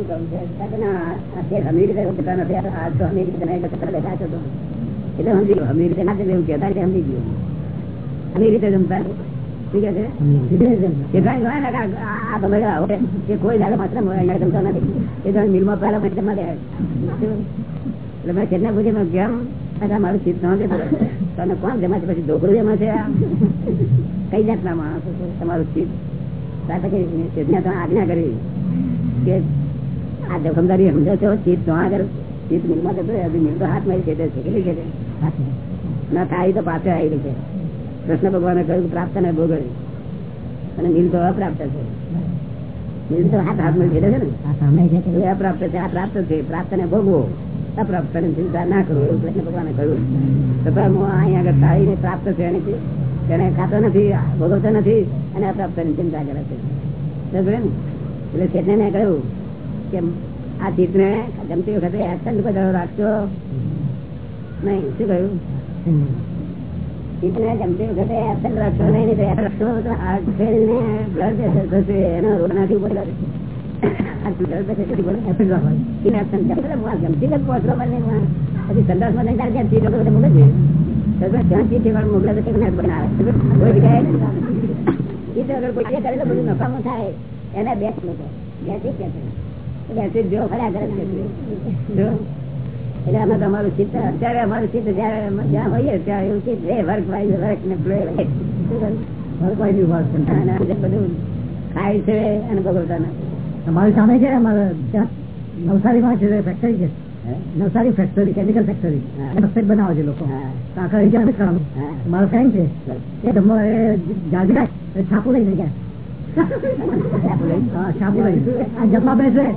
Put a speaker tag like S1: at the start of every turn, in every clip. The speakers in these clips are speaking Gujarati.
S1: શું કહું છે? અત્યારે અમેરિકા જતા નથી આજ તો બેઠા છો એટલે સમજી ગયો અમેરિકા ના એવું કહેતા સમજી ગયો. અમેરિકા જમતા ઠીક છે? એ ઘણા ઘણા ના આ તમે એ કોઈ દાડો માત્ર અહીંયા જમતા નથી. એ તમે મિલમાં પહેલા જમા દે એટલે મેં કેટલા પૂછે કેમ અચ્છા મારું ચિત્ત ન તને કોણ જમા છે પછી ઢોકળું જમા છે કઈ જાતના માણસો તમારું ચિત્ત ત્યાં પછી આજ્ઞા કરી કે આ જોખમદારી સમજો છો ચિત્ત તો આગળ ચિત્ત મિલમાં જતો મિલ તો હાથ મારી ખેતે છે કેટલી ખેતે ના થાય તો પાછળ આવી છે કૃષ્ણ ભગવાને કહ્યું પ્રાપ્ત ને ભોગવ્યું અને મિલ તો અપ્રાપ્ત છે. મિલ તો હાથ હાથ ખેતે છે ને? અપ્રાપ્ત છે આ પ્રાપ્ત છે પ્રાપ્ત ને ભોગવો. અપ્રાપ્ત ને ચિંતા ના કરવું એવું કૃષ્ણ ભગવાને કહ્યું. છતાં હું અહીંયા આગળ થાળીને પ્રાપ્ત છે એને તેને ખાતો નથી ભોગવતો નથી અને અપ્રાપ્તની ચિંતા કરે છે. એટલે શેઠને કહ્યું કે આ ચિત્ત ને જમતી વખતે બધા રાખશો નહીં શું કહ્યું? ચિત્ત ને ગમતી વખતે એક્શન રાખશો નહીં તો રાખશો તો હાર્ટ ફેલ ને બ્લડ પ્રેશર થશે એનો રોગ નથી બોલો પછી સંદાસમાં નહીં ચાલે ચીજ વખતે મોકલે છે. ત્યાં ચીજ મોકલે તો બનાવે કોઈ જગ્યાએ ચિત્ત અગર કોઈ કરે તો બધું નફામાં થાય. એને બેસ લોકો. બેસી કે બેસી જો ફર્યા કરે એટલે અમે તમારું ચિત્ત અત્યારે અમારું ચિત્ત જયારે જ્યાં હોઈએ ત્યાં એવું ચિત્ત રે વર્ક વાઇઝ વર્ક ને પ્લે વર્ક વાઇઝ વર્ક બધું ખાય છે અને ભગવતા નથી.
S2: સામે છે અમારે નવસારીમાં છે ફેક્ટરી છે. Navsari factory chemical factory factory બનાવે છે લોકો. કાંકર મારો ફ્રેન્ડ છે. એ તમારે જાગી છાપું લઈને ગયા. જમવા બેસે
S1: હોય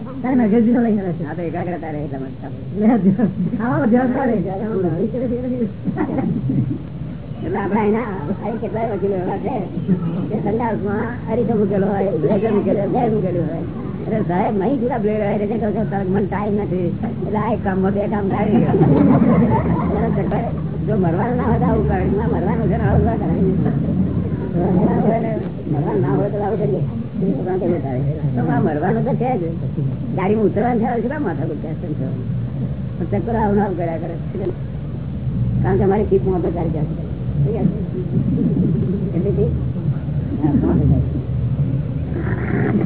S1: એટલે સાહેબ નહીં જુદા બ્લેડ હોય એટલે મને ટાઈમ નથી એટલે આ એક કામમાં બે કામ થાય જો મરવાનું ના હોય તો આવું કરે. મરવાનું છે આવું મરવાનું તો છે ઉતરવાનું થયા છે? માથા ગુસ્સા ચક્કર આવું આવું કર્યા કરે. કારણ કે અમારી કીપ મોટો ચાલી જશે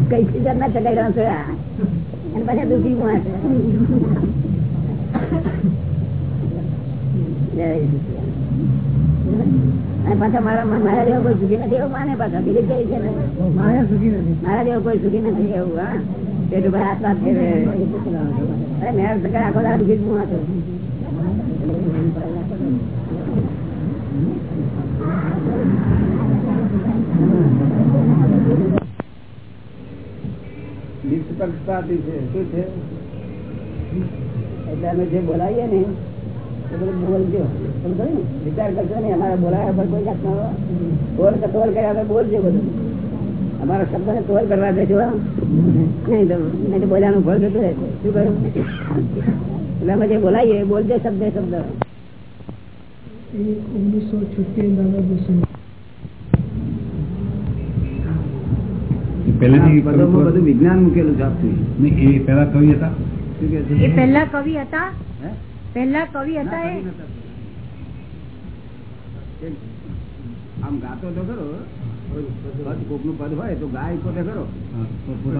S1: કઈ ચીજ ના ચકાઈ રહ્યો છે અને પછી દુઃખી પણ પાછા મારા મારા જેવો કોઈ સુખી નથી એવું માને પાછા બીજી કઈ છે
S2: મારે
S1: જેવો કોઈ સુખી નથી એવું હા. પેટું ભાઈ આત્મા ફેરવે અરે મેં આખો દાડો દુઃખી હું હતો.
S3: નિષ્પક્ષપાતી છે. શું છે?
S1: એટલે અમે જે બોલાવીએ ને એ બધું બોલજો. વિચાર કરશો ને અમારા બોલાવ્યા પર કોઈ જાતનો તોલ તોલ કર્યા બોલજો બધું. અમારા શબ્દ ને તોલ કરવા દેજો નહીં તો નહીં તો ફળ થતું રહેશે શું કરું? એટલે અમે જે બોલાવીએ બોલજો શબ્દ શબ્દ.
S2: ઓગણીસો છોતેર
S3: બધું વિજ્ઞાન મૂકેલું છે આપતું
S4: એ પેલા કવિ હતા.
S3: શું કે
S5: પહેલા કવિ હતા?
S3: હે?
S5: પહેલા કવિ હતા એ?
S3: આમ ગાતો તો ખરો. પદ કોકનું પદ હોય તો ગાય પોતે ખરો?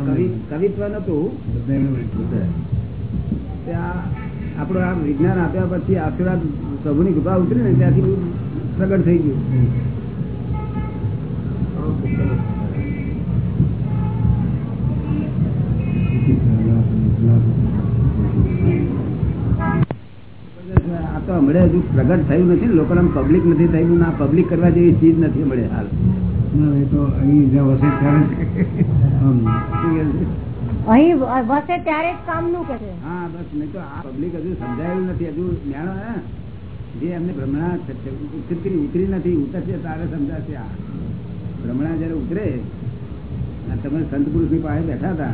S3: કવિ કવિત્વ નતું ત્યાં આપડે આ વિજ્ઞાન આપ્યા પછી આશીર્વાદ પ્રભુની કૃપા ઉતરી ને ત્યાંથી પ્રગટ થઈ ગયું. હમણાં હજુ પ્રગટ થયું નથી ને લોકોને પબ્લિક નથી થયું ના પબ્લિક કરવા જેવી ચીજ નથી મળે હાલ.
S4: એ તો અહીં વસે ત્યારે.
S5: જ કામનું
S3: હા બસ નહીં તો આ પબ્લિક હજુ સમજાયું નથી. હજુ જાણો હે? જે એમને ભ્રમણા ઉતરી ઉતરી નથી ઉતરશે તારે સમજાશે આ. ભ્રમણા જયારે ઉતરે તમે સંત પુરુષની પાસે બેઠા હતા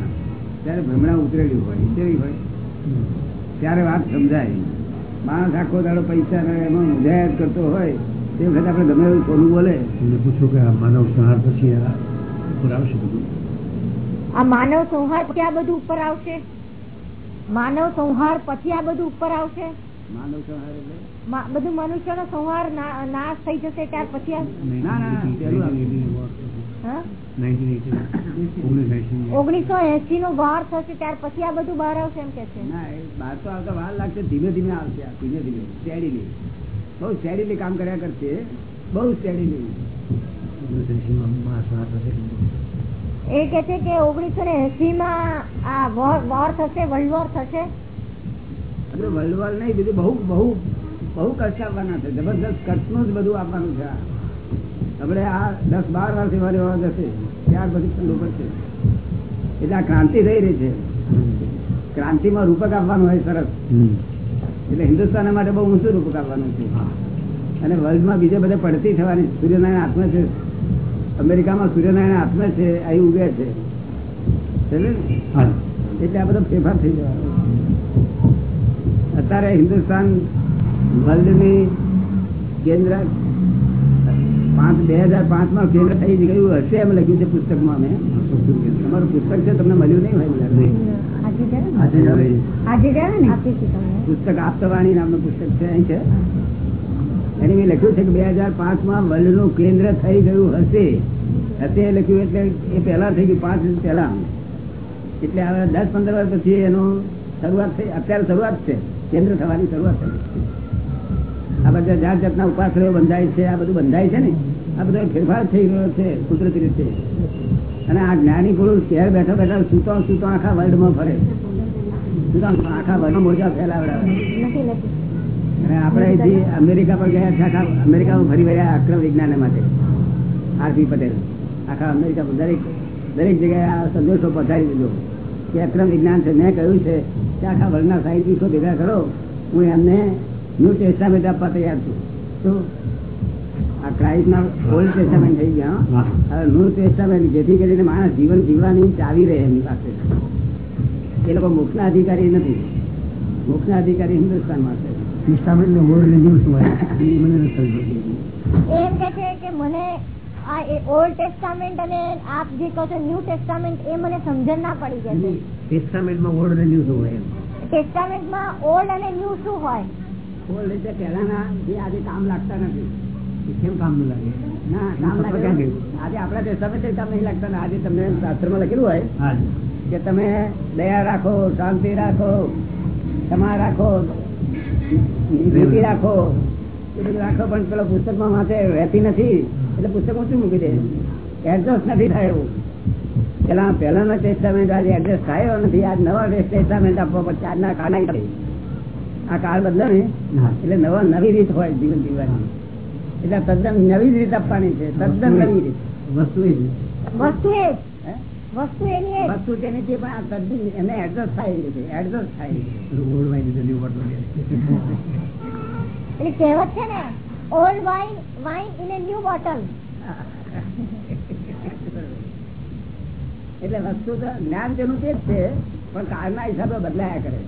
S3: ત્યારે ભ્રમણા ઉતરેલી હોય કેવી હોય. ત્યારે વાત સમજાય. માણસ આખો દાડો પૈસા ને એમાં મુજાયત કરતો હોય તે વખતે આપણે ગમે એવું સોનું બોલે.
S4: પૂછ્યું કે આ માનવ સંહાર પછી ઉપર આવશે બધું?
S5: આ માનવ સંહાર ક્યાં બધું ઉપર આવશે? માનવ સંહાર પછી આ બધું ઉપર આવશે?
S1: માનવ સંહાર એટલે?
S5: બધું બધું મનુષ્યનો સંહાર ના- નાશ થઈ જશે ત્યાર પછી આ-
S1: ના, ના, પહેલું આવ્યું.
S5: હા?
S3: 1980
S5: ઓગણીસો એસી નો વાર થશે ત્યાર પછી આ બધું બહાર આવશે એમ કે છે
S1: એ બહાર તો આવતા વાર લાગશે ધીમે ધીમે આવશે ધીમે ધીમે સ્ટેડીલી બહુ સ્ટેડીલી કામ કર્યા કરશે બહુ સ્ટેડીલી
S5: એ કે છે કે ઓગણીસો ને એસી માં આ વોર થશે વર્લ્ડ વોર થશે
S1: વર્લ્ડ વોર નહીં બીજું બહુ બહુ બહુ કષ્ટ આપવાના છે જબરદસ્ત કષ્ટનું જ બધું આપવાનું છે. આપણે આ દસ બાર વર્ષથી મારી વાત જશે ત્યાર પછી ઠંડુ પડશે. એટલે આ ક્રાંતિ થઈ રહી છે. ક્રાંતિમાં રૂપક આપવાનું હોય સરસ. એટલે હિન્દુસ્તાન માટે બહુ ઊંચું રૂપક આપવાનું છે. અને વર્લ્ડમાં બીજે બધે પડતી થવાની સૂર્યનારાયણ આત્મા છે. અમેરિકામાં સૂર્યનારાયણ આત્મા છે અહીં ઉગે છે. એટલે આ બધો ફેરફાર થઈ જવાનો અત્યારે હિન્દુસ્તાન વર્લ્ડની કેન્દ્ર પાંચ બે હજાર પાંચમાં કેન્દ્ર થઈ ગયું હશે એમ લખ્યું છે પુસ્તકમાં અમે તમારું પુસ્તક છે તમને મળ્યું નહીં હોય
S5: ને? ને?
S1: પુસ્તક આપતવાણી નામનું પુસ્તક છે અહીં છે. એને મેં લખ્યું છે કે બે હજાર પાંચમાં વર્લ્ડનું કેન્દ્ર થઈ ગયું હશે. હશે લખ્યું એટલે એ પહેલા થઈ ગયું પાંચ વર્ષ પહેલા. એટલે હવે દસ પંદર વર્ષ પછી એનું શરૂઆત થઈ અત્યારે શરૂઆત છે. કેન્દ્ર થવાની શરૂઆત થઈ આ બધા જાત જાતના ઉપાશ્રયો બંધાય છે, આ બધું બંધાય છે ને? આ બધો ફેરફાર થઈ રહ્યો છે, કુદરતી રીતે. અને આ જ્ઞાની પુરુષ ઘેર બેઠા બેઠા સૂતો સૂતો આખા વર્લ્ડમાં ફરે. આખા વર્લ્ડમાં મોજા ફેલાવડાવે. અને આપણે અહીંથી અમેરિકા પર ગયા છે, આખા અમેરિકામાં ફરી વળ્યા આક્રમ વિજ્ઞાન માટે. આરપી પટેલ. આખા અમેરિકામાં દરેક દરેક જગ્યાએ આ સંદેશો પહોંચાડી દીધો. કે અક્રમ વિજ્ઞાન છે, મેં કહ્યું છે કે આખા વર્લ્ડના સાયન્ટિસ્ટો ભેગા કરો. હું એમને ન્યૂ ટેસ્ટામેન્ટ આપવા તૈયાર છું. શું આ ક્રાઇસ્ટના ઓલ્ડ ટેસ્ટામેન્ટ થઈ ગયા હવે ન્યૂ ટેસ્ટામેન્ટ જેથી કરીને માણસ જીવન જીવવાની ચાવી રહે એમની પાસે. એ લોકો મોક્ષના અધિકારી નથી. મોક્ષના અધિકારી હિન્દુસ્તાનમાં છે.
S3: ટેસ્ટામેન્ટ મને નથી
S5: એમ કે છે કે મને આ ઓલ્ડ ટેસ્ટામેન્ટ અને આપ જે કહો છો ન્યૂ ટેસ્ટામેન્ટ એ મને સમજણ ના પડી કે છે.
S3: ટેસ્ટામેન્ટમાં વર્લ્ડ ન્યૂઝ હોય
S5: ટેસ્ટામેન્ટમાં ઓલ્ડ અને ન્યૂ શું હોય?
S1: ઓલ્ડ રીતે પહેલાના જે આજે કામ લાગતા નથી.
S3: કેમ કામ ન લાગે?
S1: ના કામ લાગે આજે આપણા ટેસ્ટામેન્ટ કામ નહીં લાગતા આજે તમને શાસ્ત્રમાં લખેલું હોય કે તમે દયા રાખો શાંતિ રાખો ક્ષમા રાખો નીતિ રાખો. એ બધું રાખો પણ પેલો પુસ્તકમાં વાંચે રહેતી નથી. એટલે પુસ્તકમાં શું મૂકી દે? એડજસ્ટ નથી થાય એવું. પેલા પહેલાનો ટેસ્ટામેન્ટ આજે એડજસ્ટ થયો નથી. આજ નવા ટેસ્ટમેન્ટ આપવા પછી આજના કાળના આ કાળ બદલે ને એટલે નવા નવી રીત હોય જીવન જીવવાની. એટલે તદ્દન નવી જ રીત આપવાની છે. તદ્દન નવી રીત.
S3: વસ્તુ
S5: વસ્તુ એ જ.
S1: હે?
S5: વસ્તુ એની એ
S1: તેની છે પણ આ તદ્દન એને એડજસ્ટ થાય એડજસ્ટ થાય
S5: કહેવત છે ને old wine wine in new bottle
S1: એટલે વસ્તુ તો જ્ઞાન તેનું તે જ છે પણ કાળના હિસાબે બદલાયા કરે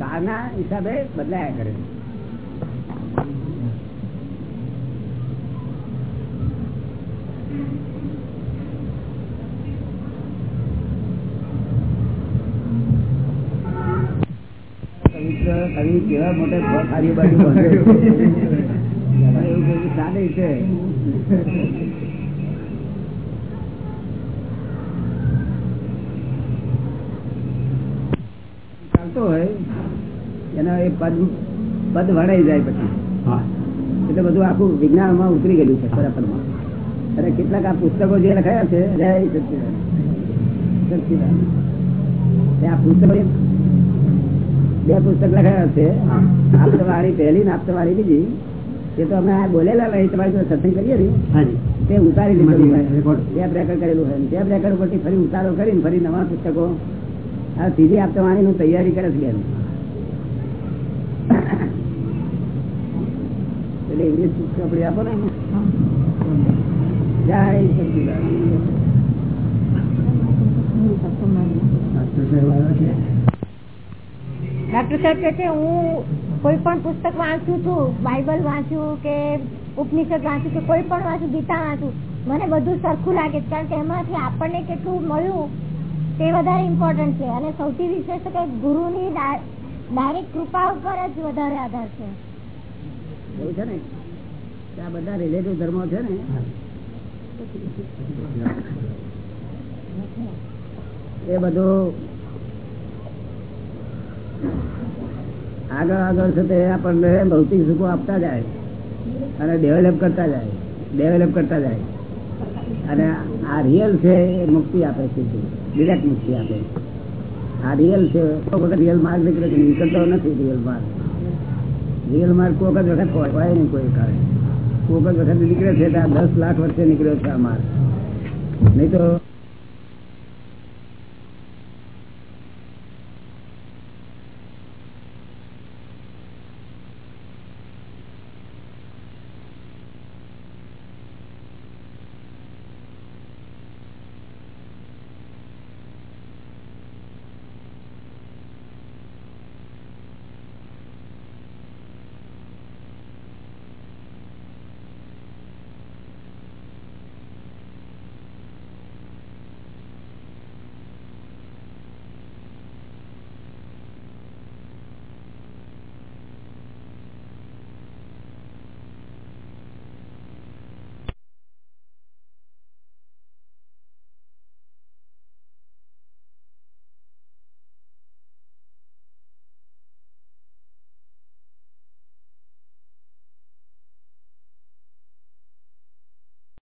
S1: કાળના હિસાબે બદલાયા કરે કવિ મોટા ખાલી બાજુ એવું ચાલે છે. ચાલતો હોય. એના એ પદ પદ વડાઈ જાય પછી. એટલે બધું આખું વિજ્ઞાનમાં ઉતરી ગયેલું છે ખરેખરમાં અને કેટલાક આ પુસ્તકો જે લખાયા છે આ પુસ્તકો બે પુસ્તક લખાયા છે. આપતવાળી પહેલી ને આપતવાળી બીજી. એ તો અમે આ બોલેલા નહીં તમારી જોડે સત્સંગ કરીએ ને? તે ઉતારી હોય. ટેપ રેકર્ડ કરેલું હોય. ટેપ રેકર્ડ ઉપરથી ફરી ઉતારો કરીને ફરી નવા પુસ્તકો. આ સીધી આપતવાણી નું તૈયારી કરે છે એટલે ઇંગ્લિશ પુસ્તક આપણે આપો ને
S3: ડોક્ટર સાહેબ
S5: કે છે હું કોઈ પણ પુસ્તક વાંચું છું બાઇબલ વાંચું કે ઉપનિષદ વાંચું કે કોઈ પણ વાંચું ગીતા વાંચું મને બધું સરખું લાગે છે કારણ કે એમાંથી આપણને કેટલું મળ્યું તે વધારે ઇમ્પોર્ટન્ટ છે. અને સૌથી વિશેષ તો કે ગુરુની ડાયરેક્ટ કૃપા ઉપર જ વધારે આધાર છે.
S1: એવું છે ને? આ બધા રિલેટિવ ધર્મો છે ને? એ બધું આગળ આગળ છે તે આપણને ભૌતિક સુખો આપતા જાય અને ડેવલપ કરતા જાય ડેવલપ કરતા જાય. અને આ રિયલ છે એ મુક્તિ આપે છે ડિરેક્ટ મુક્તિ આપે. આ રિયલ છે રિયલ માર્ગ નીકળે નીકળતો નથી રિયલ માર્ગ. રિયલ માર્ગ કોક વખત વખત હોય નહીં કોઈ કાળે કોક વખત વખત નીકળે છે, ત્યાં દસ લાખ વર્ષે નીકળ્યો છે આ માર્ગ. નહીં તો